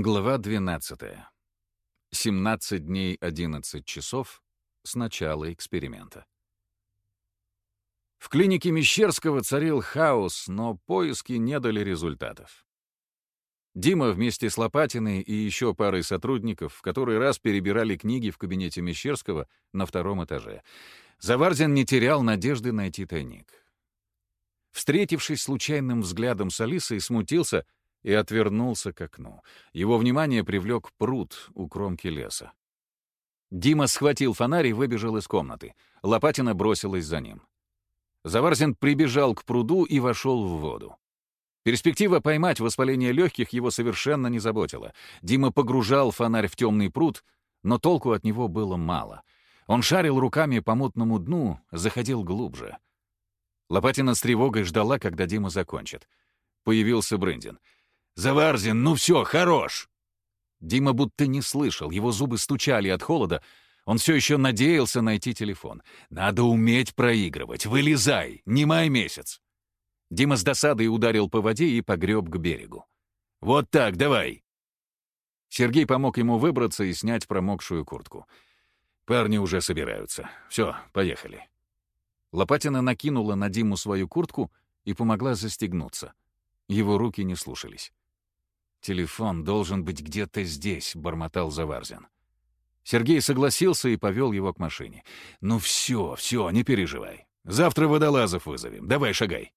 Глава 12. 17 дней 11 часов с начала эксперимента. В клинике Мещерского царил хаос, но поиски не дали результатов. Дима вместе с Лопатиной и еще парой сотрудников в который раз перебирали книги в кабинете Мещерского на втором этаже. Заварзин не терял надежды найти тайник. Встретившись случайным взглядом с Алисой, смутился — и отвернулся к окну. Его внимание привлек пруд у кромки леса. Дима схватил фонарь и выбежал из комнаты. Лопатина бросилась за ним. Заварзин прибежал к пруду и вошел в воду. Перспектива поймать воспаление легких его совершенно не заботила. Дима погружал фонарь в темный пруд, но толку от него было мало. Он шарил руками по мутному дну, заходил глубже. Лопатина с тревогой ждала, когда Дима закончит. Появился Брендин — «Заварзин, ну все, хорош!» Дима будто не слышал, его зубы стучали от холода. Он все еще надеялся найти телефон. «Надо уметь проигрывать. Вылезай! Не май месяц!» Дима с досадой ударил по воде и погреб к берегу. «Вот так, давай!» Сергей помог ему выбраться и снять промокшую куртку. Парни уже собираются. Все, поехали. Лопатина накинула на Диму свою куртку и помогла застегнуться. Его руки не слушались. «Телефон должен быть где-то здесь», — бормотал Заварзин. Сергей согласился и повел его к машине. «Ну все, все, не переживай. Завтра водолазов вызовем. Давай, шагай».